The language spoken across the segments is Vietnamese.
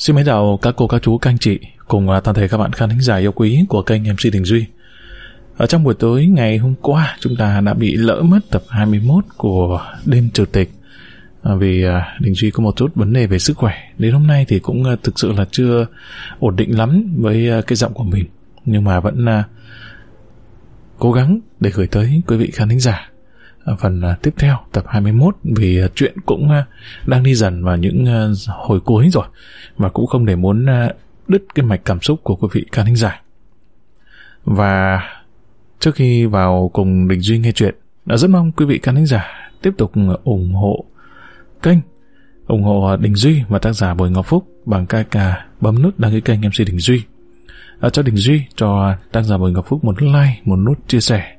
Xin mến chào các cô, các chú, các anh chị cùng à, toàn thể các bạn khán thính giả yêu quý của kênh MC Đình Duy. Ở trong buổi tối ngày hôm qua, chúng ta đã bị lỡ mất tập 21 của Đêm Chủ tịch à, vì à, Đình Duy có một chút vấn đề về sức khỏe. Đến hôm nay thì cũng thực sự là chưa ổn định lắm với cái giọng của mình, nhưng mà vẫn cố gắng để gửi tới quý vị khán thính giả phần à, tiếp theo tập 21 vì à, chuyện cũng à, đang đi dần vào những hồi cuối rồi và cũng không để muốn đứt cái mạch cảm xúc của quý vị khán thính giả. Và trước khi vào cùng Đình Duy nghe chuyện, đã rất mong quý vị khán thính giả tiếp tục ủng hộ kênh, ủng hộ Đình Duy và tác giả Bùi Ngọc Phúc bằng cách bấm nút đăng ký kênh MC Đình Duy. À, cho Đình Duy, cho tác giả Bùi Ngọc Phúc một like, một nút chia sẻ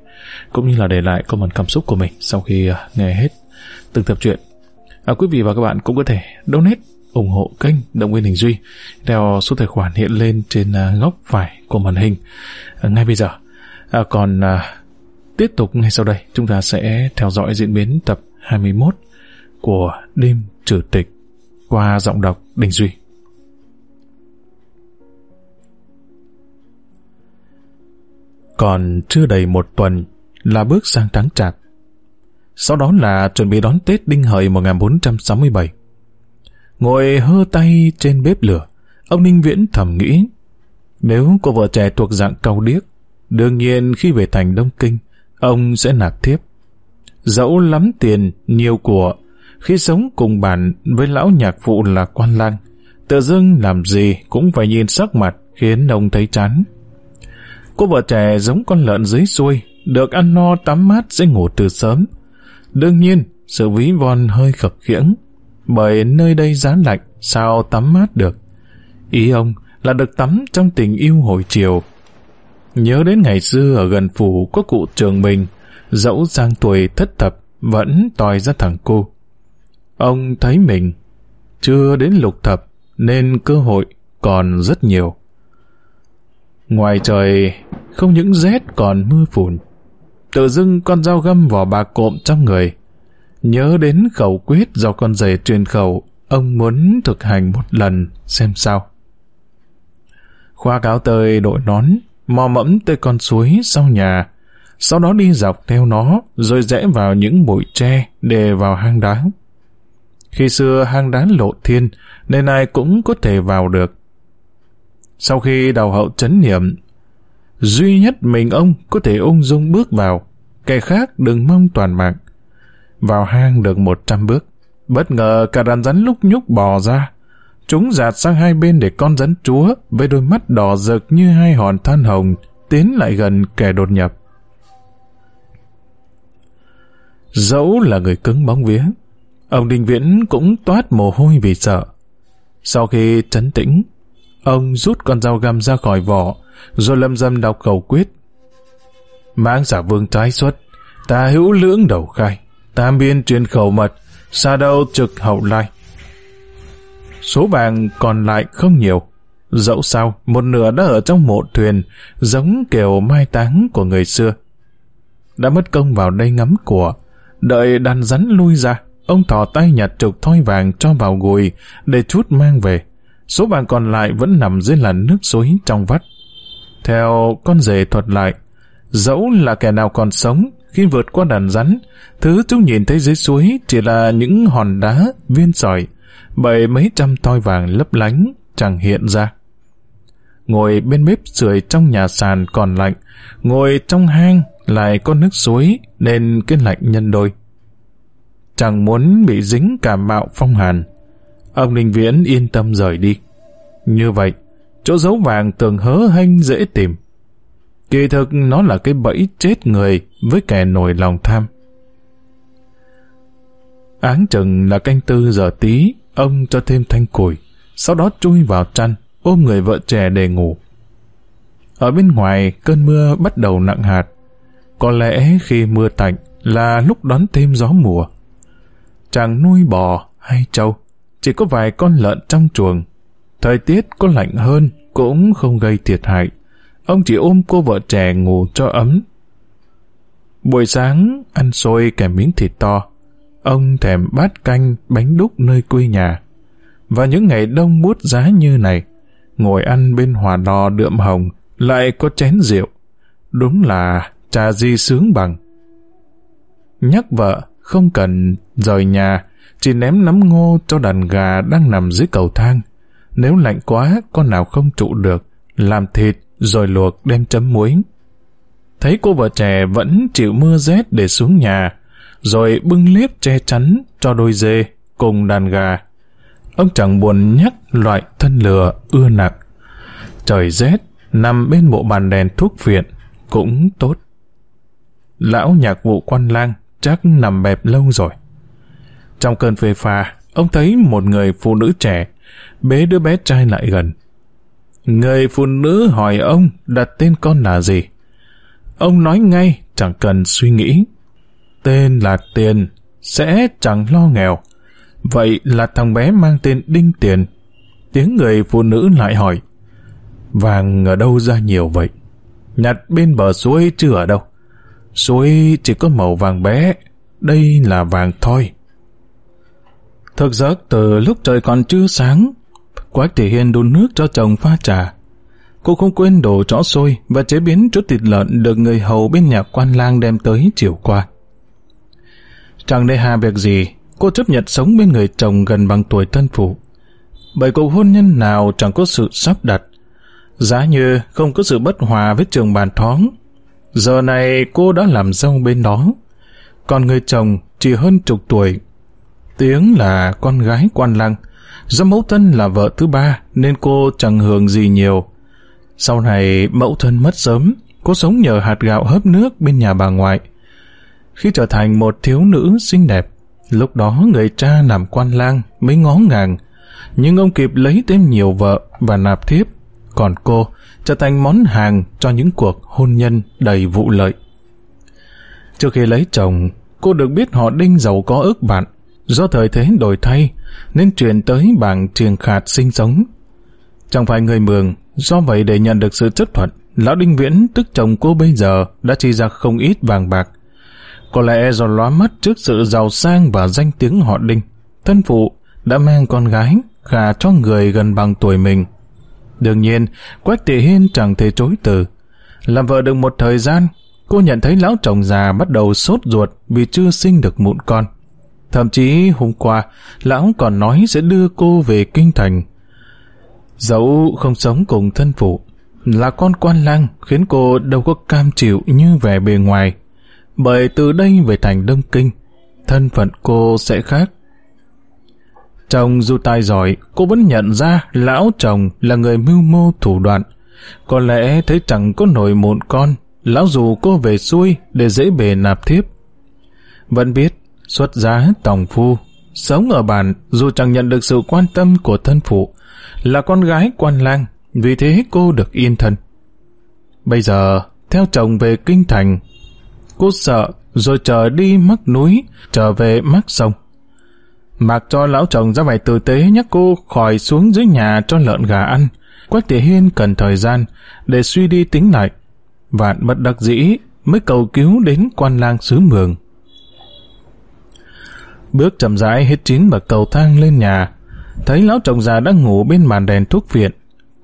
cũng như là để lại comment cảm xúc của mình sau khi à, nghe hết từng tập truyện. À, quý vị và các bạn cũng có thể donate ủng hộ kênh Động viên Đình Duy theo số tài khoản hiện lên trên à, góc phải của màn hình à, ngay bây giờ. À, còn à, tiếp tục ngay sau đây chúng ta sẽ theo dõi diễn biến tập 21 của Đêm Trừ Tịch qua giọng đọc Đình Duy. Còn chưa đầy một tuần là bước sang tháng chạp. Sau đó là chuẩn bị đón Tết Đinh Hợi 1467. Ngồi hơ tay trên bếp lửa, ông Ninh Viễn thầm nghĩ, nếu cô vợ trẻ thuộc dạng cầu điếc, đương nhiên khi về thành Đông Kinh, ông sẽ nạp thiếp. Dẫu lắm tiền, nhiều của, khi sống cùng bạn với lão nhạc phụ là quan lang, tự dưng làm gì cũng phải nhìn sắc mặt khiến ông thấy chán. Cô vợ trẻ giống con lợn dưới xuôi, được ăn no tắm mát sẽ ngủ từ sớm. Đương nhiên, sự ví von hơi khập khiễng, bởi nơi đây giá lạnh, sao tắm mát được. Ý ông là được tắm trong tình yêu hồi chiều. Nhớ đến ngày xưa ở gần phủ có cụ trường mình, dẫu sang tuổi thất thập, vẫn tòi ra thằng cô. Ông thấy mình chưa đến lục thập, nên cơ hội còn rất nhiều. Ngoài trời, không những rét còn mưa phùn. Tự dưng con dao găm vỏ bạc cộm trong người. Nhớ đến khẩu quyết do con rể truyền khẩu, ông muốn thực hành một lần xem sao. Khoa cáo tơi đội nón, mò mẫm tới con suối sau nhà, sau đó đi dọc theo nó, rồi rẽ vào những bụi tre để vào hang đá. Khi xưa hang đá lộ thiên, nên ai cũng có thể vào được. Sau khi đầu hậu chấn niệm, duy nhất mình ông có thể ung dung bước vào, kẻ khác đừng mong toàn mạng. Vào hang được một trăm bước, bất ngờ cả đàn rắn lúc nhúc bò ra. Chúng dạt sang hai bên để con rắn chúa với đôi mắt đỏ rực như hai hòn than hồng tiến lại gần kẻ đột nhập. Dẫu là người cứng bóng vía, ông Đinh Viễn cũng toát mồ hôi vì sợ. Sau khi trấn tĩnh, Ông rút con dao găm ra khỏi vỏ, rồi lâm dâm đọc khẩu quyết. Mãng giả vương trái xuất, ta hữu lưỡng đầu khai, tam biên truyền khẩu mật, xa đâu trực hậu lai. Số vàng còn lại không nhiều. Dẫu sao, một nửa đã ở trong mộ thuyền, giống kiểu mai táng của người xưa. Đã mất công vào đây ngắm của, đợi đàn rắn lui ra, ông thò tay nhặt trục thoi vàng cho vào gùi để chút mang về số vàng còn lại vẫn nằm dưới làn nước suối trong vắt. Theo con rể thuật lại, dẫu là kẻ nào còn sống, khi vượt qua đàn rắn, thứ chúng nhìn thấy dưới suối chỉ là những hòn đá, viên sỏi, bởi mấy trăm toi vàng lấp lánh chẳng hiện ra. Ngồi bên bếp sưởi trong nhà sàn còn lạnh, ngồi trong hang lại có nước suối nên cái lạnh nhân đôi. Chẳng muốn bị dính cảm mạo phong hàn, Ông Ninh Viễn yên tâm rời đi. Như vậy, chỗ giấu vàng tường hớ hanh dễ tìm. Kỳ thực nó là cái bẫy chết người với kẻ nổi lòng tham. Áng chừng là canh tư giờ tí, ông cho thêm thanh củi, sau đó chui vào chăn, ôm người vợ trẻ để ngủ. Ở bên ngoài, cơn mưa bắt đầu nặng hạt. Có lẽ khi mưa tạnh là lúc đón thêm gió mùa. Chàng nuôi bò hay trâu, chỉ có vài con lợn trong chuồng. Thời tiết có lạnh hơn cũng không gây thiệt hại. Ông chỉ ôm cô vợ trẻ ngủ cho ấm. Buổi sáng, ăn xôi kèm miếng thịt to. Ông thèm bát canh, bánh đúc nơi quê nhà. và những ngày đông bút giá như này, ngồi ăn bên hòa đò đượm hồng, lại có chén rượu. Đúng là trà gì sướng bằng. Nhắc vợ, không cần rời nhà, chỉ ném nắm ngô cho đàn gà đang nằm dưới cầu thang. Nếu lạnh quá, con nào không trụ được, làm thịt rồi luộc đem chấm muối. Thấy cô vợ trẻ vẫn chịu mưa rét để xuống nhà, rồi bưng liếp che chắn cho đôi dê cùng đàn gà. Ông chẳng buồn nhắc loại thân lừa ưa nặng. Trời rét, nằm bên bộ bàn đèn thuốc viện, cũng tốt. Lão nhạc vụ quan lang chắc nằm bẹp lâu rồi. Trong cơn phê pha, ông thấy một người phụ nữ trẻ bế đứa bé trai lại gần. Người phụ nữ hỏi ông đặt tên con là gì. Ông nói ngay, chẳng cần suy nghĩ. Tên là Tiền, sẽ chẳng lo nghèo. Vậy là thằng bé mang tên Đinh Tiền. Tiếng người phụ nữ lại hỏi. Vàng ở đâu ra nhiều vậy? Nhặt bên bờ suối chứ ở đâu? Suối chỉ có màu vàng bé, đây là vàng thôi. Thực giấc từ lúc trời còn chưa sáng, Quách Thị Hiên đun nước cho chồng pha trà. Cô không quên đổ chó sôi và chế biến chút thịt lợn được người hầu bên nhà quan lang đem tới chiều qua. Chẳng để hà việc gì, cô chấp nhận sống bên người chồng gần bằng tuổi thân phụ. Bởi cuộc hôn nhân nào chẳng có sự sắp đặt. Giá như không có sự bất hòa với trường bàn thoáng. Giờ này cô đã làm dâu bên đó. Còn người chồng chỉ hơn chục tuổi. Tiếng là con gái quan lăng. Do mẫu thân là vợ thứ ba nên cô chẳng hưởng gì nhiều. Sau này mẫu thân mất sớm, cô sống nhờ hạt gạo hấp nước bên nhà bà ngoại. Khi trở thành một thiếu nữ xinh đẹp, lúc đó người cha làm quan lang mới ngó ngàng, nhưng ông kịp lấy thêm nhiều vợ và nạp thiếp, còn cô trở thành món hàng cho những cuộc hôn nhân đầy vụ lợi. Trước khi lấy chồng, cô được biết họ đinh giàu có ước bạn, do thời thế đổi thay nên chuyển tới bảng triềng khạt sinh sống. Chẳng phải người mường, do vậy để nhận được sự chấp thuận, Lão Đinh Viễn, tức chồng cô bây giờ, đã chi ra không ít vàng bạc, có lẽ do lóa mắt trước sự giàu sang và danh tiếng họ Đinh, thân phụ đã mang con gái gả cho người gần bằng tuổi mình. Đương nhiên, Quách Thị Hiên chẳng thể chối từ. Làm vợ được một thời gian, cô nhận thấy lão chồng già bắt đầu sốt ruột vì chưa sinh được mụn con. Thậm chí hôm qua, lão còn nói sẽ đưa cô về kinh thành. Dẫu không sống cùng thân phụ, là con quan lang khiến cô đâu có cam chịu như vẻ bề ngoài bởi từ đây về thành Đông Kinh, thân phận cô sẽ khác. Chồng dù tài giỏi, cô vẫn nhận ra lão chồng là người mưu mô thủ đoạn. Có lẽ thấy chẳng có nổi mụn con, lão dù cô về xuôi để dễ bề nạp thiếp. Vẫn biết, xuất giá tòng phu, sống ở bản dù chẳng nhận được sự quan tâm của thân phụ, là con gái quan lang, vì thế cô được yên thân. Bây giờ, theo chồng về kinh thành, Cô sợ, rồi chờ đi mắc núi, trở về mắc sông. Mặc cho lão chồng ra vài tử tế nhắc cô khỏi xuống dưới nhà cho lợn gà ăn. Quách Thị Hiên cần thời gian để suy đi tính lại. Vạn bất đắc dĩ mới cầu cứu đến quan lang xứ mường. Bước chậm rãi hết chín bậc cầu thang lên nhà, thấy lão chồng già đang ngủ bên màn đèn thuốc viện.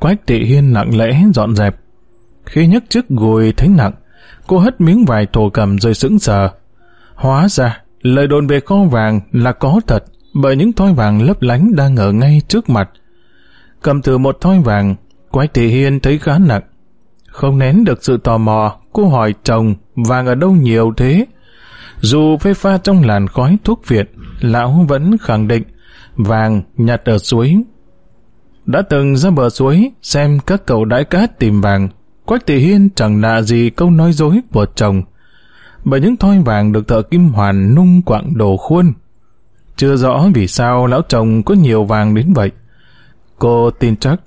Quách Thị Hiên lặng lẽ dọn dẹp. Khi nhấc chiếc gùi thấy nặng, Cô hất miếng vải thổ cầm rồi sững sờ. Hóa ra, lời đồn về kho vàng là có thật, bởi những thoi vàng lấp lánh đang ở ngay trước mặt. Cầm từ một thoi vàng, quách Thị Hiên thấy khá nặng. Không nén được sự tò mò, cô hỏi chồng vàng ở đâu nhiều thế. Dù phê pha trong làn khói thuốc viện lão vẫn khẳng định vàng nhặt ở suối. Đã từng ra bờ suối xem các cậu đãi cát tìm vàng, Quách Thị Hiên chẳng lạ gì câu nói dối của chồng, bởi những thoi vàng được thợ Kim Hoàn nung quặng đồ khuôn. Chưa rõ vì sao lão chồng có nhiều vàng đến vậy. Cô tin chắc,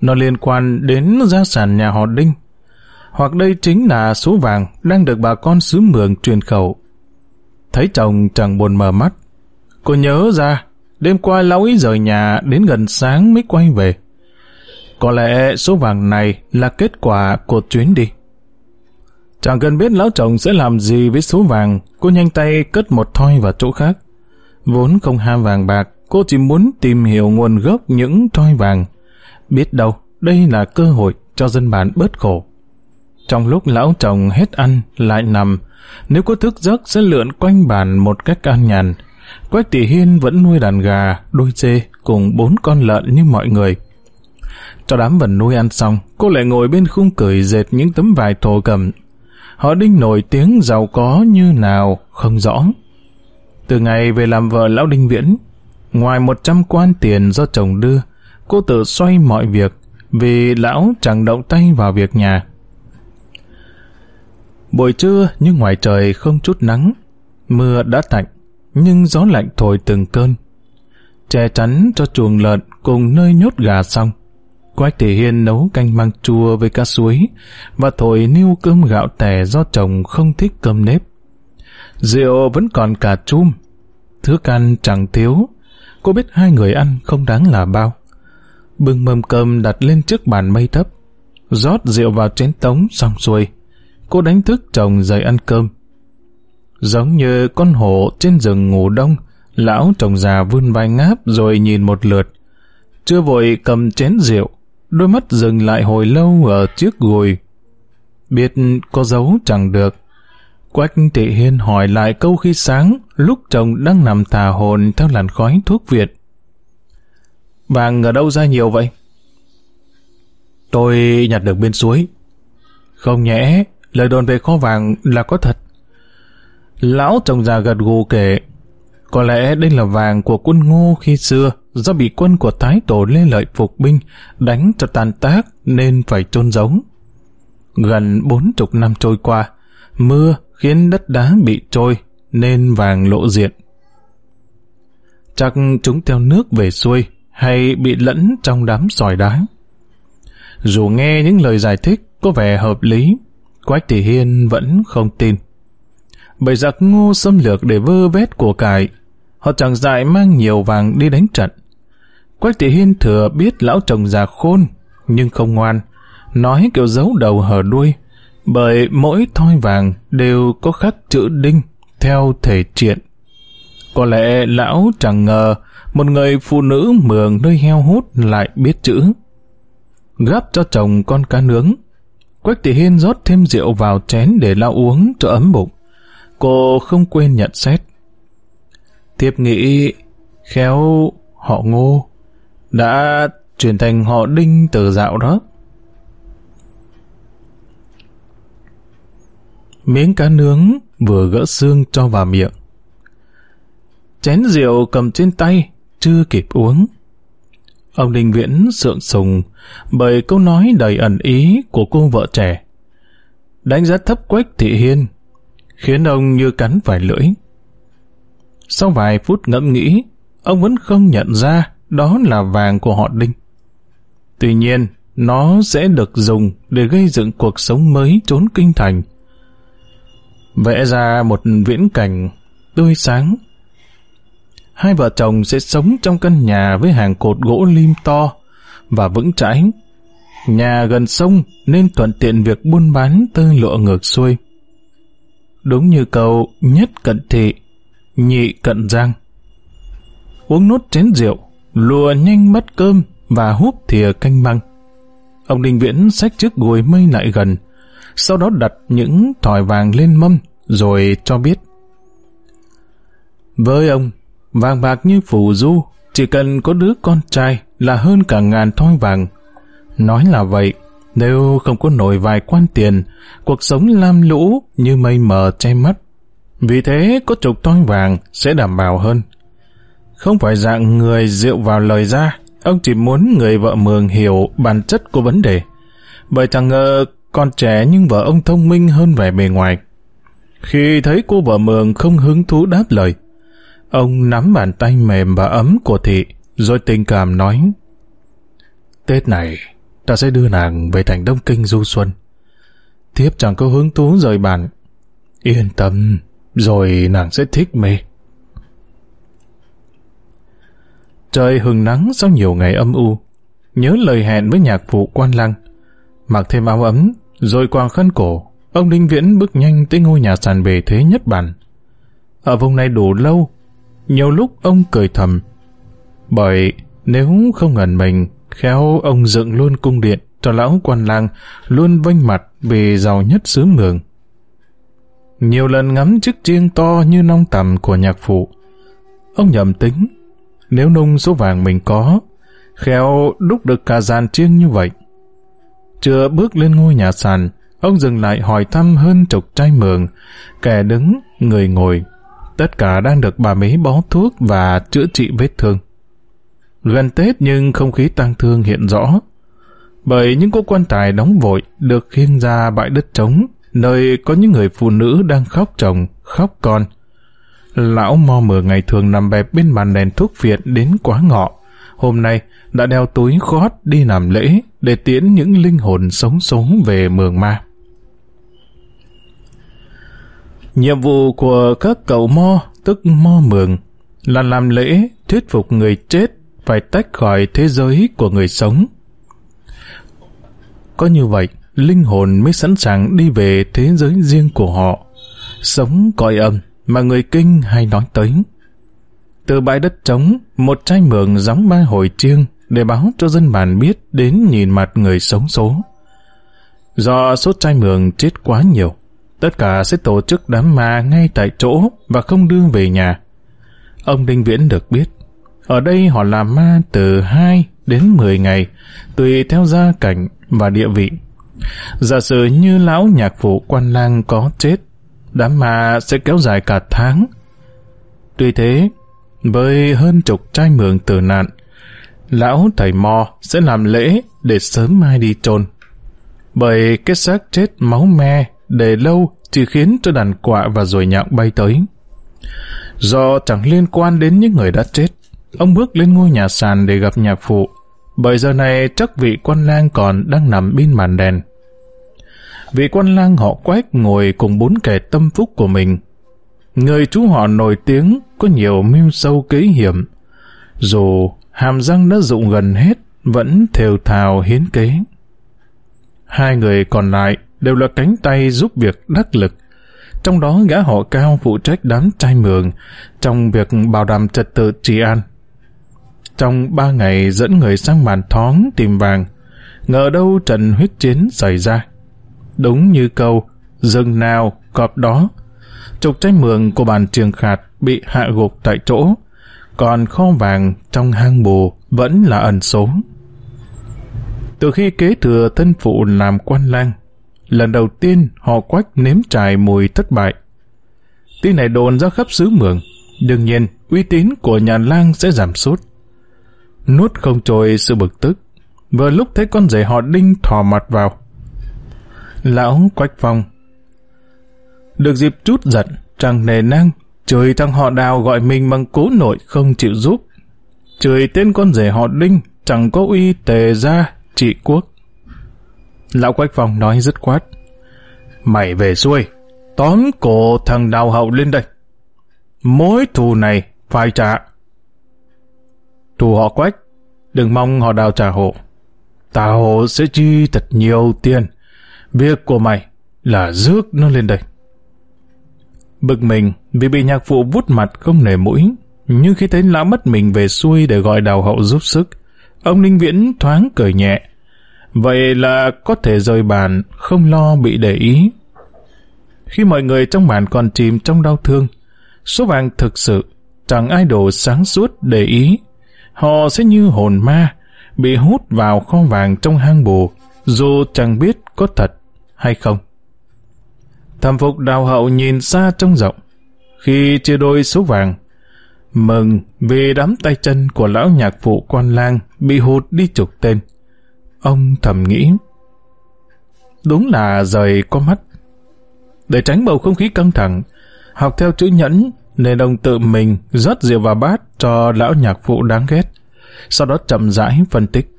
nó liên quan đến gia sản nhà họ Đinh, hoặc đây chính là số vàng đang được bà con xứ mường truyền khẩu. Thấy chồng chẳng buồn mở mắt, cô nhớ ra, đêm qua lão ấy rời nhà đến gần sáng mới quay về. Có lẽ số vàng này là kết quả của chuyến đi. Chẳng cần biết lão chồng sẽ làm gì với số vàng, cô nhanh tay cất một thoi vào chỗ khác. Vốn không ham vàng bạc, cô chỉ muốn tìm hiểu nguồn gốc những thoi vàng. Biết đâu, đây là cơ hội cho dân bản bớt khổ. Trong lúc lão chồng hết ăn, lại nằm, nếu có thức giấc sẽ lượn quanh bàn một cách an nhàn. Quách tỷ hiên vẫn nuôi đàn gà, đôi dê cùng bốn con lợn như mọi người. Cho đám vần nuôi ăn xong, cô lại ngồi bên khung cười dệt những tấm vải thổ cầm. Họ đinh nổi tiếng giàu có như nào, không rõ. Từ ngày về làm vợ lão đinh viễn, ngoài một trăm quan tiền do chồng đưa, cô tự xoay mọi việc, vì lão chẳng động tay vào việc nhà. Buổi trưa nhưng ngoài trời không chút nắng, mưa đã tạnh, nhưng gió lạnh thổi từng cơn. Che chắn cho chuồng lợn cùng nơi nhốt gà xong. Quách Thị Hiên nấu canh măng chua với cá suối và thổi niêu cơm gạo tẻ do chồng không thích cơm nếp. Rượu vẫn còn cả chum. Thứ ăn chẳng thiếu. Cô biết hai người ăn không đáng là bao. Bưng mâm cơm đặt lên trước bàn mây thấp. rót rượu vào chén tống xong xuôi. Cô đánh thức chồng dậy ăn cơm. Giống như con hổ trên rừng ngủ đông, lão chồng già vươn vai ngáp rồi nhìn một lượt. Chưa vội cầm chén rượu, đôi mắt dừng lại hồi lâu ở trước gùi. Biết có giấu chẳng được. Quách thị hiên hỏi lại câu khi sáng, lúc chồng đang nằm thà hồn theo làn khói thuốc Việt. Vàng ở đâu ra nhiều vậy? Tôi nhặt được bên suối. Không nhẽ, lời đồn về kho vàng là có thật. Lão chồng già gật gù kể, có lẽ đây là vàng của quân ngô khi xưa, do bị quân của Thái Tổ Lê Lợi phục binh, đánh cho tàn tác nên phải chôn giấu. Gần bốn chục năm trôi qua, mưa khiến đất đá bị trôi, nên vàng lộ diện. Chắc chúng theo nước về xuôi, hay bị lẫn trong đám sỏi đá. Dù nghe những lời giải thích có vẻ hợp lý, Quách Thị Hiên vẫn không tin. Bởi giặc ngô xâm lược để vơ vét của cải, họ chẳng dại mang nhiều vàng đi đánh trận. Quách Thị Hiên thừa biết lão chồng già khôn, nhưng không ngoan, nói kiểu giấu đầu hở đuôi, bởi mỗi thoi vàng đều có khắc chữ đinh theo thể triện. Có lẽ lão chẳng ngờ một người phụ nữ mường nơi heo hút lại biết chữ. Gắp cho chồng con cá nướng. Quách Thị Hiên rót thêm rượu vào chén để lao uống cho ấm bụng. Cô không quên nhận xét. Thiếp nghĩ khéo họ ngô đã chuyển thành họ đinh từ dạo đó. Miếng cá nướng vừa gỡ xương cho vào miệng. Chén rượu cầm trên tay, chưa kịp uống. Ông Đình Viễn sượng sùng bởi câu nói đầy ẩn ý của cô vợ trẻ. Đánh giá thấp quách thị hiên, khiến ông như cắn phải lưỡi. Sau vài phút ngẫm nghĩ, ông vẫn không nhận ra đó là vàng của họ Đinh. Tuy nhiên, nó sẽ được dùng để gây dựng cuộc sống mới trốn kinh thành. Vẽ ra một viễn cảnh tươi sáng. Hai vợ chồng sẽ sống trong căn nhà với hàng cột gỗ lim to và vững chãi. Nhà gần sông nên thuận tiện việc buôn bán tơ lụa ngược xuôi. Đúng như câu nhất cận thị, nhị cận giang. Uống nốt chén rượu, lùa nhanh mất cơm và húp thìa canh măng. Ông Đình Viễn xách chiếc gùi mây lại gần, sau đó đặt những thỏi vàng lên mâm, rồi cho biết. Với ông, vàng bạc như phù du, chỉ cần có đứa con trai là hơn cả ngàn thoi vàng. Nói là vậy, nếu không có nổi vài quan tiền, cuộc sống lam lũ như mây mờ che mắt. Vì thế có chục toi vàng sẽ đảm bảo hơn. Không phải dạng người rượu vào lời ra, ông chỉ muốn người vợ Mường hiểu bản chất của vấn đề. Bởi chẳng ngờ con trẻ nhưng vợ ông thông minh hơn vẻ bề ngoài. Khi thấy cô vợ Mường không hứng thú đáp lời, ông nắm bàn tay mềm và ấm của thị, rồi tình cảm nói Tết này, ta sẽ đưa nàng về thành Đông Kinh du xuân. Thiếp chẳng có hứng thú rời bản. Yên tâm, rồi nàng sẽ thích mê. Trời hừng nắng sau nhiều ngày âm u. Nhớ lời hẹn với nhạc phụ quan lăng. Mặc thêm áo ấm, rồi quàng khăn cổ, ông Đinh Viễn bước nhanh tới ngôi nhà sàn bề thế nhất bản. Ở vùng này đủ lâu, nhiều lúc ông cười thầm. Bởi nếu không ngần mình, khéo ông dựng luôn cung điện cho lão quan lang luôn vênh mặt vì giàu nhất xứ mường. Nhiều lần ngắm chiếc chiêng to như nong tầm của nhạc phụ. Ông nhầm tính, nếu nung số vàng mình có, khéo đúc được cả dàn chiêng như vậy. Chưa bước lên ngôi nhà sàn, ông dừng lại hỏi thăm hơn chục trai mường, kẻ đứng, người ngồi. Tất cả đang được bà mấy bó thuốc và chữa trị vết thương. Gần Tết nhưng không khí tang thương hiện rõ. Bởi những cô quan tài đóng vội được khiêng ra bãi đất trống, nơi có những người phụ nữ đang khóc chồng, khóc con. Lão mo mờ ngày thường nằm bẹp bên bàn đèn thuốc phiện đến quá ngọ. Hôm nay đã đeo túi khót đi làm lễ để tiễn những linh hồn sống sống về mường ma. Nhiệm vụ của các cậu mo, tức mo mường, là làm lễ thuyết phục người chết phải tách khỏi thế giới của người sống. Có như vậy, linh hồn mới sẵn sàng đi về thế giới riêng của họ, sống cõi âm mà người kinh hay nói tới. Từ bãi đất trống, một trai mường gióng ba hồi chiêng để báo cho dân bản biết đến nhìn mặt người sống số. Do số trai mường chết quá nhiều, tất cả sẽ tổ chức đám ma ngay tại chỗ và không đưa về nhà. Ông Đinh Viễn được biết, ở đây họ làm ma từ 2 đến 10 ngày, tùy theo gia cảnh và địa vị. Giả sử như lão nhạc phụ quan lang có chết, đám ma sẽ kéo dài cả tháng. Tuy thế, với hơn chục trai mường tử nạn, lão thầy mò sẽ làm lễ để sớm mai đi chôn. Bởi cái xác chết máu me để lâu chỉ khiến cho đàn quạ và rồi nhặng bay tới. Do chẳng liên quan đến những người đã chết, ông bước lên ngôi nhà sàn để gặp nhạc phụ. Bởi giờ này chắc vị quan lang còn đang nằm bên màn đèn. Vị quan lang họ quách ngồi cùng bốn kẻ tâm phúc của mình. Người chú họ nổi tiếng có nhiều mưu sâu kế hiểm. Dù hàm răng đã rụng gần hết, vẫn thều thào hiến kế. Hai người còn lại đều là cánh tay giúp việc đắc lực. Trong đó gã họ cao phụ trách đám trai mường trong việc bảo đảm trật tự trị an. Trong ba ngày dẫn người sang màn thóng tìm vàng, ngờ đâu trận huyết chiến xảy ra. Đúng như câu, rừng nào, cọp đó. Trục trai mường của bàn trường khạt bị hạ gục tại chỗ, còn kho vàng trong hang bù vẫn là ẩn số. Từ khi kế thừa thân phụ làm quan lang, lần đầu tiên họ quách nếm trải mùi thất bại. Tin này đồn ra khắp xứ mường, đương nhiên uy tín của nhà lang sẽ giảm sút. Nuốt không trôi sự bực tức, vừa lúc thấy con rể họ đinh thò mặt vào. Lão quách phong được dịp chút giận, chẳng nề năng, chửi thằng họ đào gọi mình bằng cố nội không chịu giúp. Chửi tên con rể họ đinh, chẳng có uy tề ra trị quốc. Lão Quách Phong nói dứt khoát. Mày về xuôi, tóm cổ thằng đào hậu lên đây. Mối thù này phải trả. Thù họ Quách, đừng mong họ đào trả hộ. Tao sẽ chi thật nhiều tiền. Việc của mày là rước nó lên đây. Bực mình vì bị nhạc phụ vút mặt không nể mũi, nhưng khi thấy lão mất mình về xuôi để gọi đào hậu giúp sức, ông Ninh Viễn thoáng cười nhẹ. Vậy là có thể rời bàn, không lo bị để ý. Khi mọi người trong bàn còn chìm trong đau thương, số vàng thực sự chẳng ai đồ sáng suốt để ý. Họ sẽ như hồn ma, bị hút vào kho vàng trong hang bù, dù chẳng biết có thật hay không. Thẩm phục đào hậu nhìn xa trong rộng, khi chia đôi số vàng. Mừng vì đám tay chân của lão nhạc phụ quan lang bị hụt đi chục tên. Ông thầm nghĩ, đúng là rời có mắt. Để tránh bầu không khí căng thẳng, học theo chữ nhẫn nên ông tự mình rót rượu vào bát cho lão nhạc phụ đáng ghét. Sau đó chậm rãi phân tích.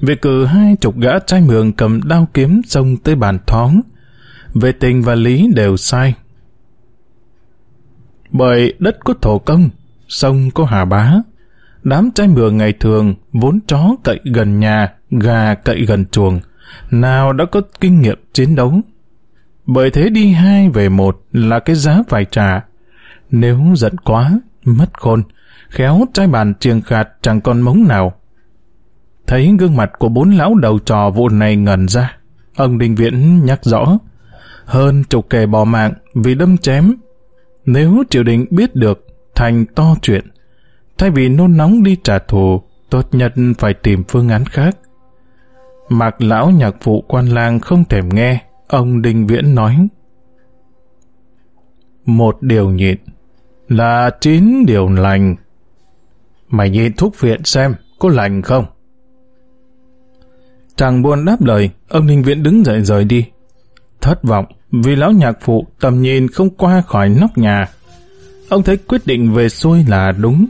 Việc cử hai chục gã trai mường cầm đao kiếm xông tới bàn thóng. Về tình và lý đều sai. Bởi đất có thổ công, sông có hà bá. Đám trai mường ngày thường vốn chó cậy gần nhà, gà cậy gần chuồng. Nào đã có kinh nghiệm chiến đấu. Bởi thế đi hai về một là cái giá phải trả. Nếu giận quá, mất khôn, khéo trai bàn triền khạt chẳng còn mống nào. Thấy gương mặt của bốn lão đầu trò vụ này ngẩn ra, ông Đinh Viễn nhắc rõ, hơn chục kẻ bỏ mạng vì đâm chém. Nếu triều đình biết được, thành to chuyện. Thay vì nôn nóng đi trả thù, tốt nhất phải tìm phương án khác. Mạc lão nhạc phụ quan lang không thèm nghe, ông Đinh Viễn nói. Một điều nhịn là chín điều lành. Mày nhìn thuốc viện xem, có lành không? Chàng buồn đáp lời, ông Ninh Viễn đứng dậy rời đi. Thất vọng, vì lão nhạc phụ tầm nhìn không qua khỏi nóc nhà. Ông thấy quyết định về xuôi là đúng.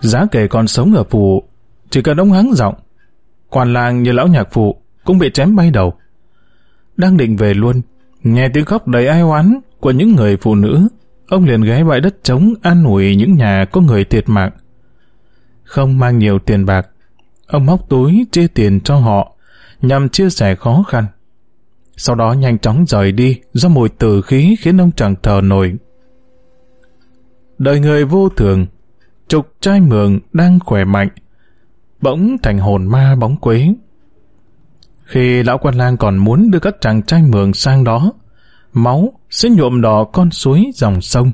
Giá kể còn sống ở phủ, chỉ cần ông hắng giọng, quan làng như lão nhạc phụ cũng bị chém bay đầu. Đang định về luôn, nghe tiếng khóc đầy ai oán của những người phụ nữ, ông liền ghé bãi đất trống an ủi những nhà có người thiệt mạng. Không mang nhiều tiền bạc, ông móc túi chia tiền cho họ nhằm chia sẻ khó khăn. Sau đó nhanh chóng rời đi do mùi tử khí khiến ông chẳng thờ nổi. Đời người vô thường, trục trai mường đang khỏe mạnh, bỗng thành hồn ma bóng quế. Khi lão quan lang còn muốn đưa các chàng trai mường sang đó, máu sẽ nhuộm đỏ con suối dòng sông.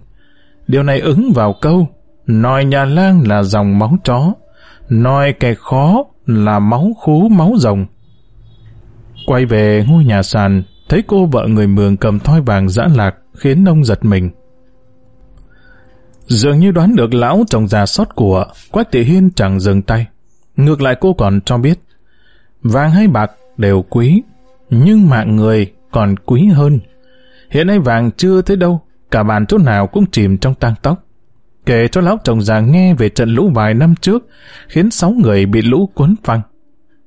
Điều này ứng vào câu, nòi nhà lang là dòng máu chó, nòi kẻ khó là máu khú máu rồng. Quay về ngôi nhà sàn, thấy cô vợ người mường cầm thoi vàng dã lạc, khiến ông giật mình. Dường như đoán được lão chồng già sót của, Quách Thị Hiên chẳng dừng tay. Ngược lại cô còn cho biết, vàng hay bạc đều quý, nhưng mạng người còn quý hơn. Hiện nay vàng chưa thấy đâu, cả bàn chỗ nào cũng chìm trong tang tóc. Kể cho lão chồng già nghe về trận lũ vài năm trước, khiến sáu người bị lũ cuốn phăng.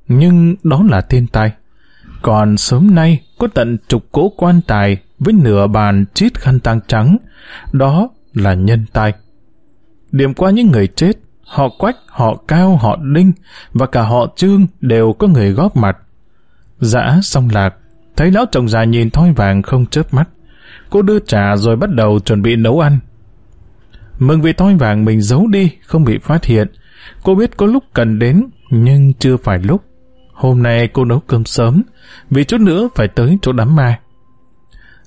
Nhưng đó là thiên tai. Còn sớm nay có tận chục cỗ quan tài với nửa bàn chít khăn tang trắng. Đó là nhân tai. Điểm qua những người chết, họ quách, họ cao, họ đinh và cả họ trương đều có người góp mặt. Dã xong lạc, thấy lão chồng già nhìn thoi vàng không chớp mắt. Cô đưa trà rồi bắt đầu chuẩn bị nấu ăn. Mừng vì thoi vàng mình giấu đi, không bị phát hiện. Cô biết có lúc cần đến, nhưng chưa phải lúc. Hôm nay cô nấu cơm sớm, vì chút nữa phải tới chỗ đám ma.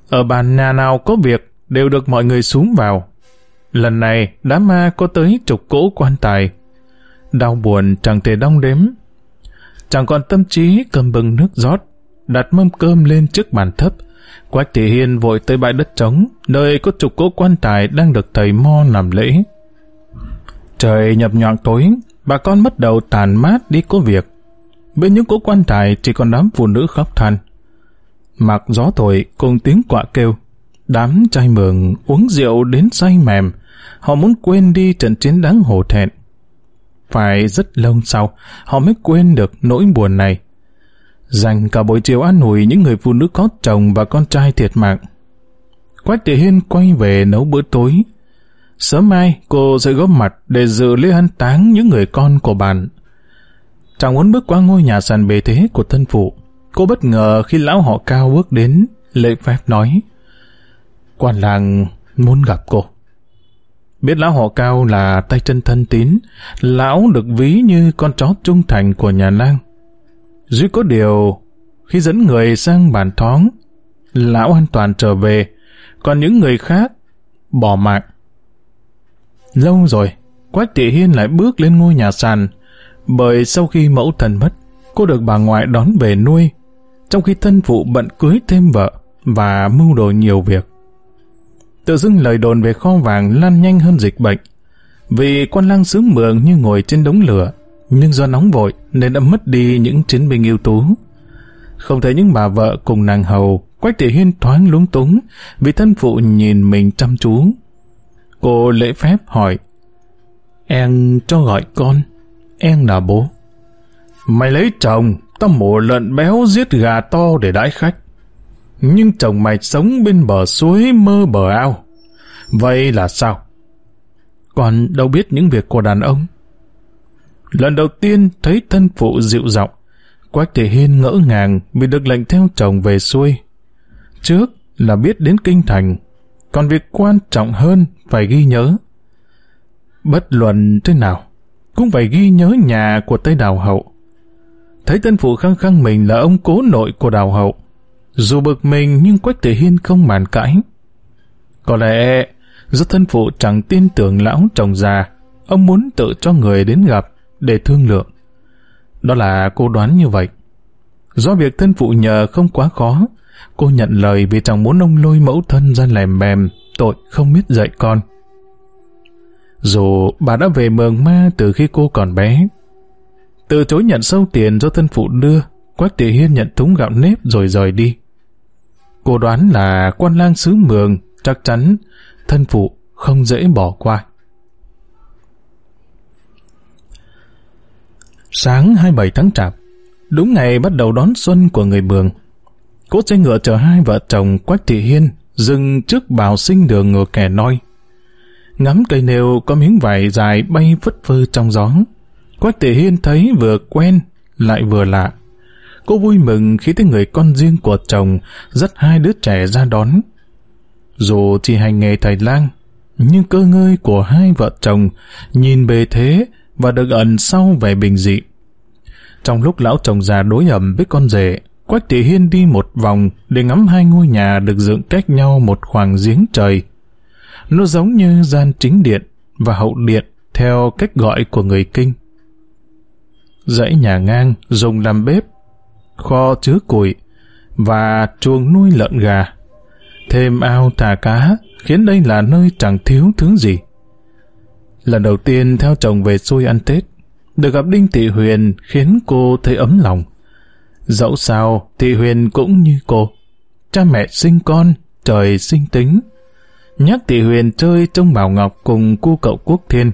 Ở bàn nhà nào có việc, đều được mọi người xuống vào. Lần này, đám ma có tới chục cỗ quan tài. Đau buồn chẳng thể đong đếm. Chẳng còn tâm trí cầm bừng nước rót, đặt mâm cơm lên trước bàn thấp. Quách Thị Hiên vội tới bãi đất trống, nơi có chục cỗ quan tài đang được thầy Mo làm lễ. Trời nhập nhọn tối, bà con bắt đầu tàn mát đi có việc. Bên những cỗ quan tài chỉ còn đám phụ nữ khóc than. Mặc gió thổi cùng tiếng quạ kêu. Đám trai mường uống rượu đến say mềm. Họ muốn quên đi trận chiến đáng hổ thẹn. Phải rất lâu sau, họ mới quên được nỗi buồn này. Dành cả buổi chiều an ủi những người phụ nữ có chồng và con trai thiệt mạng. Quách Thị Hiên quay về nấu bữa tối. Sớm mai, cô sẽ góp mặt để dự lễ an táng những người con của bạn. Chẳng muốn bước qua ngôi nhà sàn bề thế của thân phụ. Cô bất ngờ khi lão họ cao bước đến, lệ phép nói. Quan làng muốn gặp cô. Biết lão họ cao là tay chân thân tín, lão được ví như con chó trung thành của nhà lang. Duy có điều, khi dẫn người sang bàn thoáng, lão an toàn trở về, còn những người khác bỏ mạng. Lâu rồi, Quách Thị Hiên lại bước lên ngôi nhà sàn, bởi sau khi mẫu thần mất, cô được bà ngoại đón về nuôi, trong khi thân phụ bận cưới thêm vợ và mưu đồ nhiều việc. Tự dưng lời đồn về kho vàng lan nhanh hơn dịch bệnh, vì quan lang sứ mường như ngồi trên đống lửa, nhưng do nóng vội nên đã mất đi những chiến binh ưu tú. Không thấy những bà vợ cùng nàng hầu, Quách Thị Hiên thoáng lúng túng vì thân phụ nhìn mình chăm chú. Cô lễ phép hỏi, Em cho gọi con, em là bố. Mày lấy chồng, tao mổ lợn béo giết gà to để đãi khách. Nhưng chồng mày sống bên bờ suối mơ bờ ao. Vậy là sao? Con đâu biết những việc của đàn ông. Lần đầu tiên thấy thân phụ dịu giọng, Quách Thị Hiên ngỡ ngàng vì được lệnh theo chồng về xuôi. Trước là biết đến kinh thành, còn việc quan trọng hơn phải ghi nhớ. Bất luận thế nào, cũng phải ghi nhớ nhà của Tây Đào Hậu. Thấy thân phụ khăng khăng mình là ông cố nội của Đào Hậu. Dù bực mình nhưng Quách thị Hiên không màn cãi. Có lẽ do thân phụ chẳng tin tưởng lão chồng già, ông muốn tự cho người đến gặp để thương lượng. Đó là cô đoán như vậy. Do việc thân phụ nhờ không quá khó, cô nhận lời vì chẳng muốn ông lôi mẫu thân ra lèm bèm, tội không biết dạy con. Dù bà đã về mường ma từ khi cô còn bé, từ chối nhận sâu tiền do thân phụ đưa, Quách Thị Hiên nhận thúng gạo nếp rồi rời đi. Cô đoán là quan lang xứ mường, chắc chắn thân phụ không dễ bỏ qua. Sáng 27 tháng Chạp, đúng ngày bắt đầu đón xuân của người Mường. Cỗ xe ngựa chở hai vợ chồng Quách Thị Hiên dừng trước bào sinh đường ngựa kẻ noi. Ngắm cây nêu có miếng vải dài bay phất phơ trong gió. Quách Thị Hiên thấy vừa quen, lại vừa lạ. Cô vui mừng khi thấy người con riêng của chồng dắt hai đứa trẻ ra đón. Dù chỉ hành nghề thầy lang, nhưng cơ ngơi của hai vợ chồng nhìn bề thế và được ẩn sau vẻ bình dị. Trong lúc lão chồng già đối ẩm với con rể, Quách Thị Hiên đi một vòng để ngắm hai ngôi nhà được dựng cách nhau một khoảng giếng trời. Nó giống như gian chính điện và hậu điện theo cách gọi của người Kinh. Dãy nhà ngang dùng làm bếp, kho chứa củi và chuồng nuôi lợn gà. Thêm ao thả cá khiến đây là nơi chẳng thiếu thứ gì. Lần đầu tiên theo chồng về xuôi ăn Tết, được gặp Đinh Thị Huyền khiến cô thấy ấm lòng. Dẫu sao, Thị Huyền cũng như cô. Cha mẹ sinh con, trời sinh tính. Nhắc Thị Huyền chơi trong Bảo Ngọc cùng cu cậu Quốc Thiên.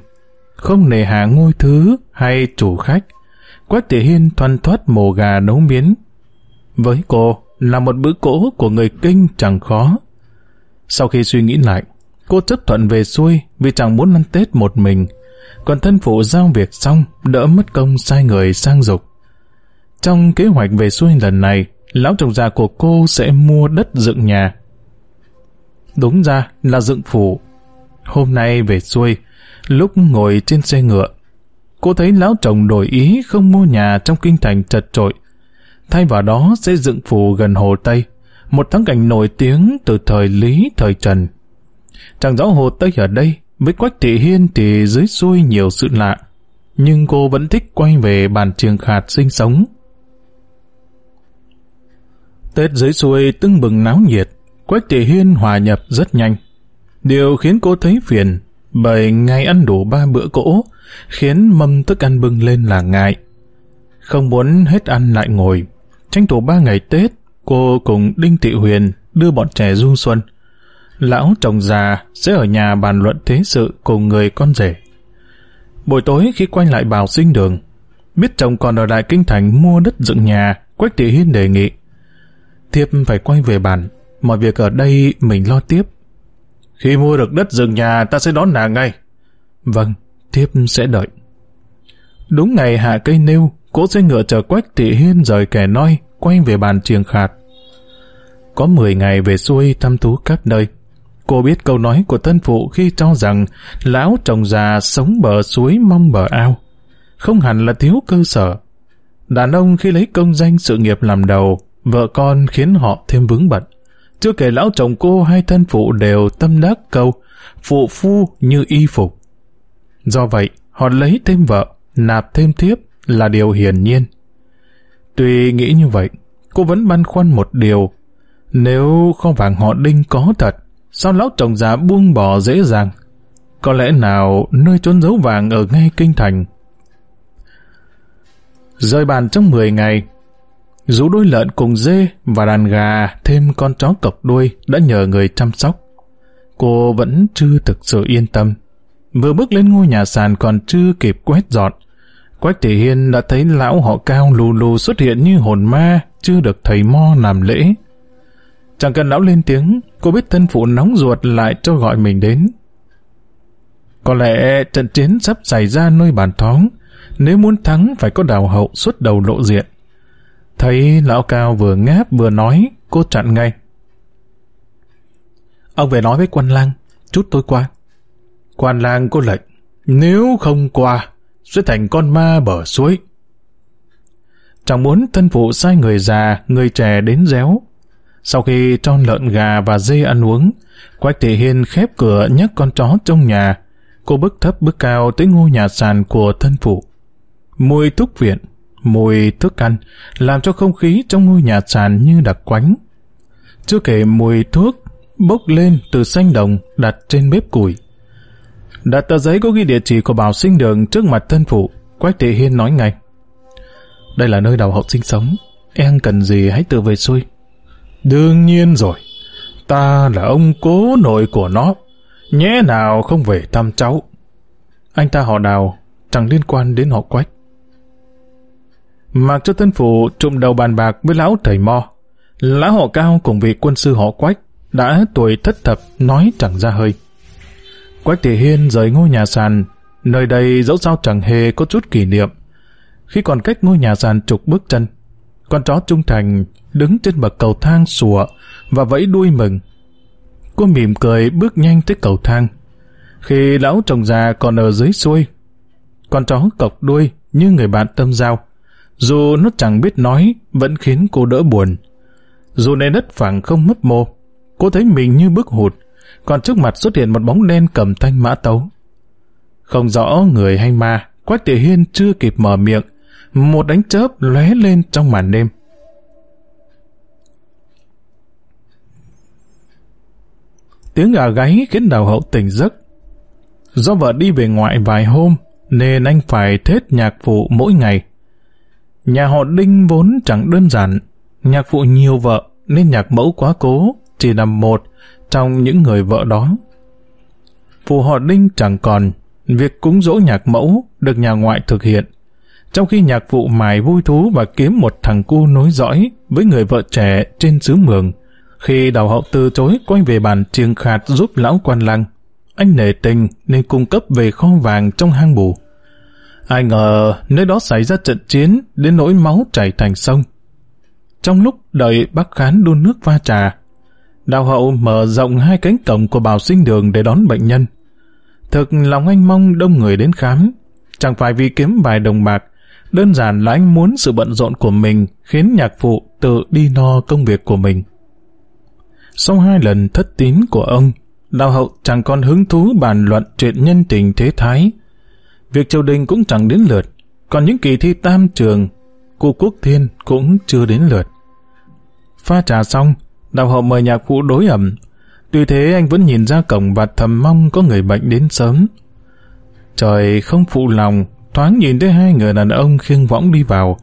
Không nề hà ngôi thứ hay chủ khách. Quách Thị Hiên thoăn thoát mồ gà nấu miến. Với cô, là một bữa cỗ của người kinh chẳng khó. Sau khi suy nghĩ lại, cô chấp thuận về xuôi vì chẳng muốn ăn Tết một mình. Còn thân phụ giao việc xong, đỡ mất công sai người sang dục. Trong kế hoạch về xuôi lần này, lão chồng già của cô sẽ mua đất dựng nhà. Đúng ra là dựng phủ. Hôm nay về xuôi, lúc ngồi trên xe ngựa, cô thấy lão chồng đổi ý không mua nhà trong kinh thành chật trội. Thay vào đó sẽ dựng phủ gần hồ Tây, một thắng cảnh nổi tiếng từ thời Lý thời Trần. Chẳng rõ hồ Tây ở đây, với Quách Thị Hiên thì dưới xuôi nhiều sự lạ, nhưng cô vẫn thích quay về bàn trường khạt sinh sống. Tết dưới xuôi tưng bừng náo nhiệt, Quách Thị Hiên hòa nhập rất nhanh. Điều khiến cô thấy phiền, bởi ngày ăn đủ ba bữa cỗ, khiến mâm thức ăn bưng lên là ngại. Không muốn hết ăn lại ngồi, tranh thủ ba ngày Tết, cô cùng Đinh Thị Huyền đưa bọn trẻ du xuân. Lão chồng già sẽ ở nhà bàn luận thế sự cùng người con rể. Buổi tối khi quay lại bào sinh đường, biết chồng còn ở lại kinh thành mua đất dựng nhà, Quách Thị Hiên đề nghị. Thiếp phải quay về bàn, mọi việc ở đây mình lo tiếp. Khi mua được đất dựng nhà ta sẽ đón nàng ngay. Vâng, thiếp sẽ đợi. Đúng ngày hạ cây nêu, cỗ xe ngựa chờ Quách Thị Hiên rời kẻ noi, quay về bàn triềng khạt. Có 10 ngày về xuôi thăm thú các nơi. Cô biết câu nói của thân phụ khi cho rằng lão chồng già sống bờ suối mong bờ ao. Không hẳn là thiếu cơ sở. Đàn ông khi lấy công danh sự nghiệp làm đầu, vợ con khiến họ thêm vướng bận. Chưa kể lão chồng cô hay thân phụ đều tâm đắc câu phụ phu như y phục. Do vậy, họ lấy thêm vợ, nạp thêm thiếp là điều hiển nhiên. Tuy nghĩ như vậy, cô vẫn băn khoăn một điều. Nếu kho vàng họ đinh có thật, sao lão chồng già buông bỏ dễ dàng? Có lẽ nào nơi trốn giấu vàng ở ngay kinh thành? Rời bàn trong 10 ngày, rú đôi lợn cùng dê và đàn gà thêm con chó cọc đuôi đã nhờ người chăm sóc. Cô vẫn chưa thực sự yên tâm. Vừa bước lên ngôi nhà sàn còn chưa kịp quét dọn, Quách Thị Hiên đã thấy lão họ cao lù lù xuất hiện như hồn ma, chưa được thầy mo làm lễ. Chẳng cần lão lên tiếng, cô biết thân phụ nóng ruột lại cho gọi mình đến. Có lẽ trận chiến sắp xảy ra nơi bàn thóng, nếu muốn thắng phải có đào hậu xuất đầu lộ diện. Thấy lão cao vừa ngáp vừa nói, cô chặn ngay. Ông về nói với quan lang, chút tôi qua. Quan lang có lệnh, Nếu không qua, sẽ thành con ma bờ suối. Chẳng muốn thân phụ sai người già, người trẻ đến réo. Sau khi cho lợn gà và dê ăn uống, Quách Thị Hiên khép cửa nhấc con chó trong nhà. Cô bước thấp bước cao tới ngôi nhà sàn của thân phụ. Mùi thuốc viện, mùi thức ăn, làm cho không khí trong ngôi nhà sàn như đặc quánh. Chưa kể mùi thuốc bốc lên từ xanh đồng đặt trên bếp củi. Đặt tờ giấy có ghi địa chỉ của bảo sinh đường trước mặt thân phụ, Quách Thị Hiên nói ngay. Đây là nơi đào hậu sinh sống, em cần gì hãy tự về xuôi. Đương nhiên rồi, ta là ông cố nội của nó, nhẽ nào không về thăm cháu. Anh ta họ đào, chẳng liên quan đến họ Quách. Mặc cho thân phụ trụm đầu bàn bạc với lão thầy mo, lão họ cao cùng vị quân sư họ Quách đã tuổi thất thập nói chẳng ra hơi. Quách Thị Hiên rời ngôi nhà sàn, nơi đây dẫu sao chẳng hề có chút kỷ niệm. Khi còn cách ngôi nhà sàn chục bước chân, con chó trung thành đứng trên bậc cầu thang sủa và vẫy đuôi mừng. Cô mỉm cười bước nhanh tới cầu thang. Khi lão chồng già còn ở dưới xuôi, con chó cọc đuôi như người bạn tâm giao. Dù nó chẳng biết nói, vẫn khiến cô đỡ buồn. Dù nền đất phẳng không mất mô, cô thấy mình như bước hụt, còn trước mặt xuất hiện một bóng đen cầm thanh mã tấu. Không rõ người hay ma, Quách tiểu Hiên chưa kịp mở miệng, một đánh chớp lóe lên trong màn đêm. Tiếng gà gáy khiến đào hậu tỉnh giấc. Do vợ đi về ngoại vài hôm, nên anh phải thết nhạc phụ mỗi ngày. Nhà họ Đinh vốn chẳng đơn giản, nhạc phụ nhiều vợ nên nhạc mẫu quá cố, chỉ nằm một trong những người vợ đó. Phụ họ Đinh chẳng còn, việc cúng dỗ nhạc mẫu được nhà ngoại thực hiện. Trong khi nhạc phụ mài vui thú và kiếm một thằng cu nối dõi với người vợ trẻ trên xứ mường, khi đào hậu từ chối quay về bàn trường khạt giúp lão quan lăng, anh nể tình nên cung cấp về kho vàng trong hang bù. Ai ngờ nơi đó xảy ra trận chiến đến nỗi máu chảy thành sông. Trong lúc đợi bác khán đun nước pha trà, đào hậu mở rộng hai cánh cổng của bào sinh đường để đón bệnh nhân. Thực lòng anh mong đông người đến khám, chẳng phải vì kiếm vài đồng bạc, đơn giản là anh muốn sự bận rộn của mình khiến nhạc phụ tự đi no công việc của mình. Sau hai lần thất tín của ông, đào hậu chẳng còn hứng thú bàn luận chuyện nhân tình thế thái. Việc triều đình cũng chẳng đến lượt, còn những kỳ thi tam trường, cụ quốc thiên cũng chưa đến lượt. Pha trà xong, đào hậu mời nhạc phụ đối ẩm. Tuy thế anh vẫn nhìn ra cổng và thầm mong có người bệnh đến sớm. Trời không phụ lòng, thoáng nhìn thấy hai người đàn ông khiêng võng đi vào.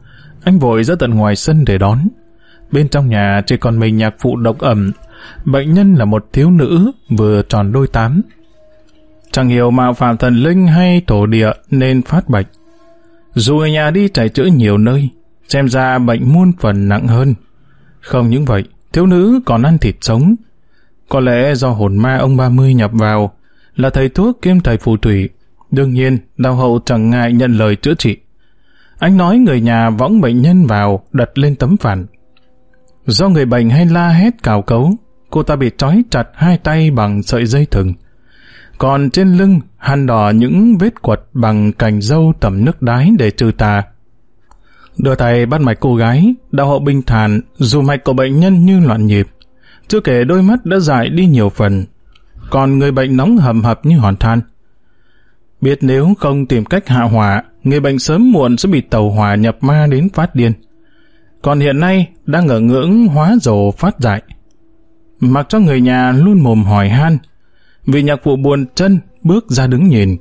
Anh vội ra tận ngoài sân để đón. Bên trong nhà chỉ còn mình nhạc phụ độc ẩm, Bệnh nhân là một thiếu nữ vừa tròn đôi tám. Chẳng hiểu mạo phạm thần linh hay thổ địa nên phát bệnh. Dù ở nhà đi chảy chữa nhiều nơi, xem ra bệnh muôn phần nặng hơn. Không những vậy, thiếu nữ còn ăn thịt sống. Có lẽ do hồn ma ông ba mươi nhập vào, là thầy thuốc kiêm thầy phù thủy. Đương nhiên, đau hậu chẳng ngại nhận lời chữa trị. Anh nói người nhà võng bệnh nhân vào, đặt lên tấm phản. Do người bệnh hay la hét cào cấu, cô ta bị trói chặt hai tay bằng sợi dây thừng. Còn trên lưng, hằn đỏ những vết quật bằng cành dâu tẩm nước đái để trừ tà. Đưa tay bắt mạch cô gái, đau hậu bình thản, dù mạch của bệnh nhân như loạn nhịp. Chưa kể đôi mắt đã dại đi nhiều phần, còn người bệnh nóng hầm hập như hòn than. Biết nếu không tìm cách hạ hỏa, người bệnh sớm muộn sẽ bị tàu hỏa nhập ma đến phát điên. Còn hiện nay, đang ở ngưỡng hóa rồ phát dại mặc cho người nhà luôn mồm hỏi han. vì nhạc phụ buồn chân bước ra đứng nhìn.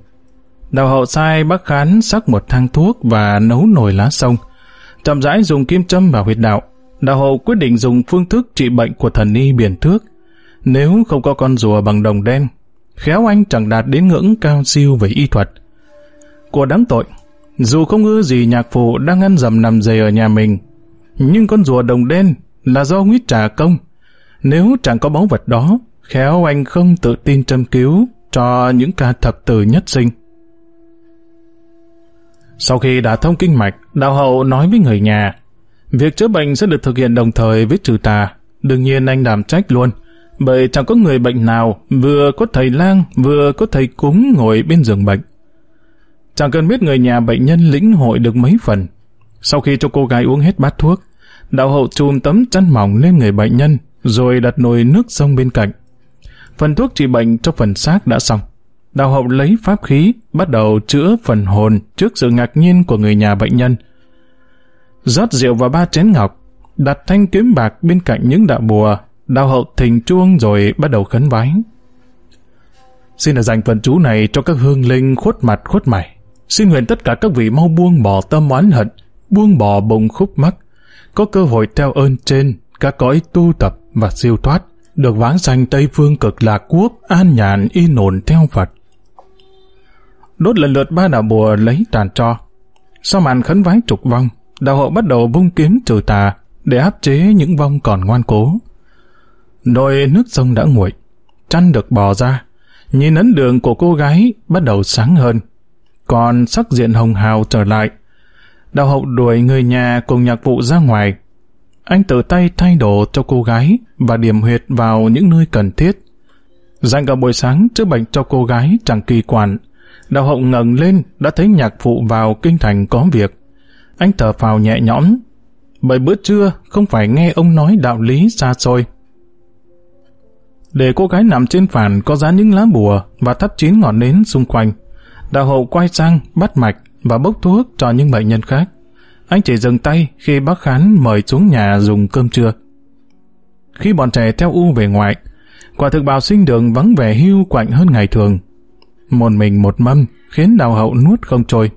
Đào hậu sai bác khán sắc một thang thuốc và nấu nồi lá sông. Chậm rãi dùng kim châm vào huyệt đạo. Đào hậu quyết định dùng phương thức trị bệnh của thần y biển thước. Nếu không có con rùa bằng đồng đen, khéo anh chẳng đạt đến ngưỡng cao siêu về y thuật. Của đáng tội, dù không ưa gì nhạc phụ đang ăn dầm nằm dày ở nhà mình, nhưng con rùa đồng đen là do nguyết trà công, nếu chẳng có báu vật đó, khéo anh không tự tin châm cứu cho những ca thập tử nhất sinh. Sau khi đã thông kinh mạch, đạo hậu nói với người nhà, việc chữa bệnh sẽ được thực hiện đồng thời với trừ tà. Đương nhiên anh đảm trách luôn, bởi chẳng có người bệnh nào vừa có thầy lang vừa có thầy cúng ngồi bên giường bệnh. Chẳng cần biết người nhà bệnh nhân lĩnh hội được mấy phần. Sau khi cho cô gái uống hết bát thuốc, đạo hậu chùm tấm chăn mỏng lên người bệnh nhân, rồi đặt nồi nước sông bên cạnh. Phần thuốc trị bệnh cho phần xác đã xong. Đạo hậu lấy pháp khí, bắt đầu chữa phần hồn trước sự ngạc nhiên của người nhà bệnh nhân. rót rượu vào ba chén ngọc, đặt thanh kiếm bạc bên cạnh những đạo bùa, đạo hậu thình chuông rồi bắt đầu khấn vái. Xin được dành phần chú này cho các hương linh khuất mặt khuất mày. Xin nguyện tất cả các vị mau buông bỏ tâm oán hận, buông bỏ bụng khúc mắc, có cơ hội theo ơn trên các cõi tu tập và siêu thoát, được vãng sanh Tây Phương cực lạc quốc an nhàn yên ổn theo Phật. Đốt lần lượt ba đạo bùa lấy tàn cho. Sau màn khấn vái trục vong, đạo hậu bắt đầu vung kiếm trừ tà để áp chế những vong còn ngoan cố. Nồi nước sông đã nguội, chăn được bò ra, nhìn ấn đường của cô gái bắt đầu sáng hơn. Còn sắc diện hồng hào trở lại. Đào hậu đuổi người nhà cùng nhạc vụ ra ngoài. Anh tự tay thay đồ cho cô gái và điểm huyệt vào những nơi cần thiết. Dành cả buổi sáng chữa bệnh cho cô gái chẳng kỳ quản. Đào hậu ngẩng lên đã thấy nhạc phụ vào kinh thành có việc. Anh thở phào nhẹ nhõm. Bởi bữa trưa không phải nghe ông nói đạo lý xa xôi. Để cô gái nằm trên phản có dán những lá bùa và thắp chín ngọn nến xung quanh. Đạo hậu quay sang, bắt mạch và bốc thuốc cho những bệnh nhân khác. Anh chỉ dừng tay khi bác Khán mời xuống nhà dùng cơm trưa. Khi bọn trẻ theo U về ngoại, quả thực bào sinh đường vắng vẻ hưu quạnh hơn ngày thường. Một mình một mâm khiến đào hậu nuốt không trôi.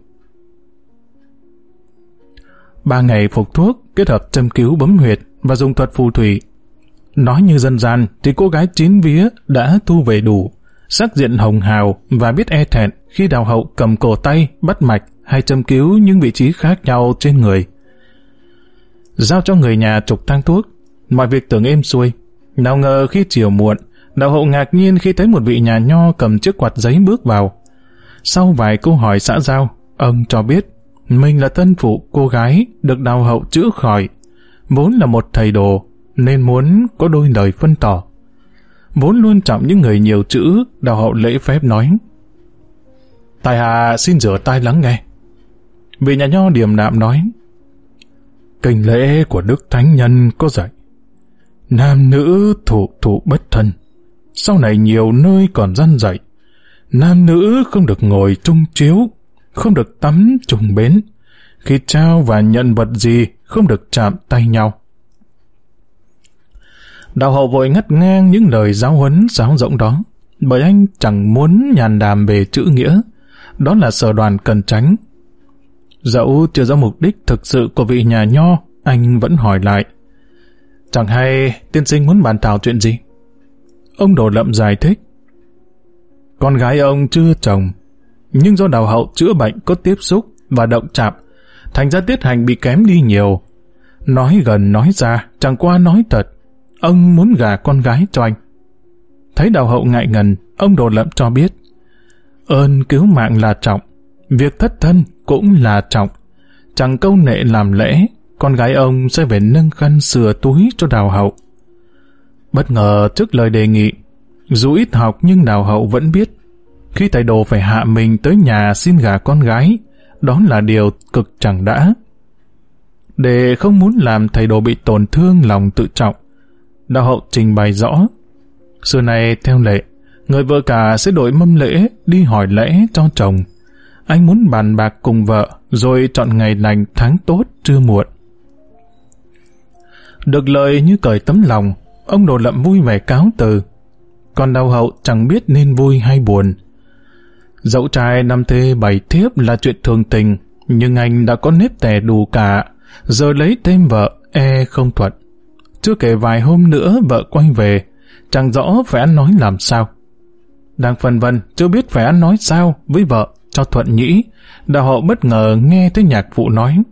Ba ngày phục thuốc kết hợp châm cứu bấm huyệt và dùng thuật phù thủy. Nói như dân gian thì cô gái chín vía đã thu về đủ, sắc diện hồng hào và biết e thẹn khi đào hậu cầm cổ tay, bắt mạch hay châm cứu những vị trí khác nhau trên người. Giao cho người nhà trục thang thuốc, mọi việc tưởng êm xuôi. Nào ngờ khi chiều muộn, đào hậu ngạc nhiên khi thấy một vị nhà nho cầm chiếc quạt giấy bước vào. Sau vài câu hỏi xã giao, ông cho biết mình là thân phụ cô gái được đào hậu chữa khỏi, vốn là một thầy đồ, nên muốn có đôi lời phân tỏ. Vốn luôn trọng những người nhiều chữ, đào hậu lễ phép nói. Tài hạ xin rửa tay lắng nghe. Vị nhà nho điềm đạm nói, Kinh lễ của Đức Thánh Nhân có dạy, nam nữ thụ thụ bất thân, sau này nhiều nơi còn gian dạy, nam nữ không được ngồi chung chiếu, không được tắm trùng bến, khi trao và nhận vật gì không được chạm tay nhau. Đạo hậu vội ngắt ngang những lời giáo huấn giáo rộng đó, bởi anh chẳng muốn nhàn đàm về chữ nghĩa, đó là sở đoàn cần tránh. Dẫu chưa rõ mục đích thực sự của vị nhà nho, anh vẫn hỏi lại. Chẳng hay tiên sinh muốn bàn thảo chuyện gì? Ông Đồ Lậm giải thích. Con gái ông chưa chồng, nhưng do đào hậu chữa bệnh có tiếp xúc và động chạm, thành ra tiết hành bị kém đi nhiều. Nói gần nói ra, chẳng qua nói thật, ông muốn gả con gái cho anh. Thấy đào hậu ngại ngần, ông Đồ Lậm cho biết, ơn cứu mạng là trọng, việc thất thân cũng là trọng. Chẳng câu nệ làm lễ, con gái ông sẽ về nâng khăn sửa túi cho đào hậu. Bất ngờ trước lời đề nghị, dù ít học nhưng đào hậu vẫn biết, khi thầy đồ phải hạ mình tới nhà xin gả con gái, đó là điều cực chẳng đã. Để không muốn làm thầy đồ bị tổn thương lòng tự trọng, đạo hậu trình bày rõ. Xưa này theo lệ, người vợ cả sẽ đổi mâm lễ đi hỏi lễ cho chồng. Anh muốn bàn bạc cùng vợ rồi chọn ngày lành tháng tốt chưa muộn. Được lời như cởi tấm lòng, ông đồ lậm vui vẻ cáo từ. Còn đau hậu chẳng biết nên vui hay buồn. Dẫu trai năm thê bảy thiếp là chuyện thường tình, nhưng anh đã có nếp tẻ đủ cả, giờ lấy thêm vợ, e không thuận. Chưa kể vài hôm nữa vợ quay về, chẳng rõ phải ăn nói làm sao. Đang phân vân, chưa biết phải ăn nói sao với vợ cho thuận nhĩ, đã họ bất ngờ nghe thấy nhạc phụ nói.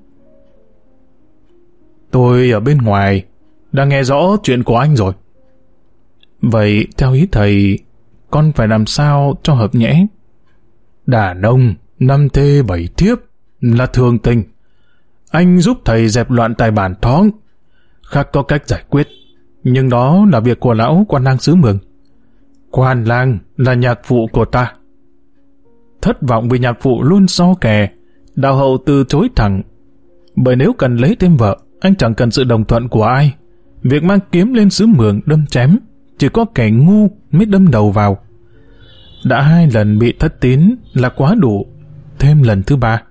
Tôi ở bên ngoài, đã nghe rõ chuyện của anh rồi. Vậy theo ý thầy, con phải làm sao cho hợp nhẽ? Đàn ông, năm thê bảy thiếp là thường tình. Anh giúp thầy dẹp loạn tài bản thoáng. Khác có cách giải quyết. Nhưng đó là việc của lão quan lang xứ mường. Quan lang là nhạc phụ của ta. thất vọng vì nhạc phụ luôn so kè. Đào hậu từ chối thẳng. Bởi nếu cần lấy thêm vợ, anh chẳng cần sự đồng thuận của ai. Việc mang kiếm lên xứ mường đâm chém, chỉ có kẻ ngu mới đâm đầu vào. Đã hai lần bị thất tín là quá đủ. Thêm lần thứ ba,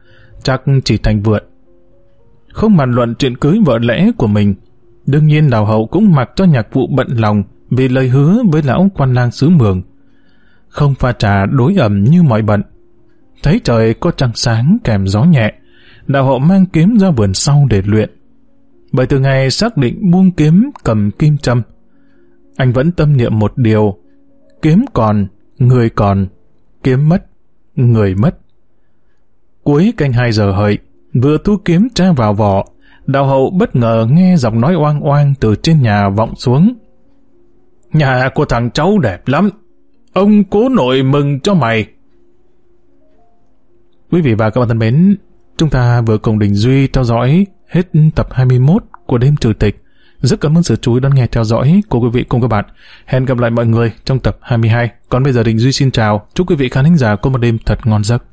chắc chỉ thành vượt. Không bàn luận chuyện cưới vợ lẽ của mình. Đương nhiên đào hậu cũng mặc cho nhạc vụ bận lòng vì lời hứa với lão quan lang xứ mường. Không pha trà đối ẩm như mọi bận. Thấy trời có trăng sáng kèm gió nhẹ, đào hậu mang kiếm ra vườn sau để luyện. Bởi từ ngày xác định buông kiếm cầm kim châm, anh vẫn tâm niệm một điều, kiếm còn, người còn, kiếm mất, người mất. Cuối canh hai giờ hợi, vừa thu kiếm tra vào vỏ, đào hậu bất ngờ nghe giọng nói oang oang từ trên nhà vọng xuống. Nhà của thằng cháu đẹp lắm, ông cố nội mừng cho mày. Quý vị và các bạn thân mến, chúng ta vừa cùng Đình Duy theo dõi hết tập 21 của đêm trừ tịch. Rất cảm ơn sự chú ý đón nghe theo dõi của quý vị cùng các bạn. Hẹn gặp lại mọi người trong tập 22. Còn bây giờ Đình Duy xin chào. Chúc quý vị khán thính giả có một đêm thật ngon giấc.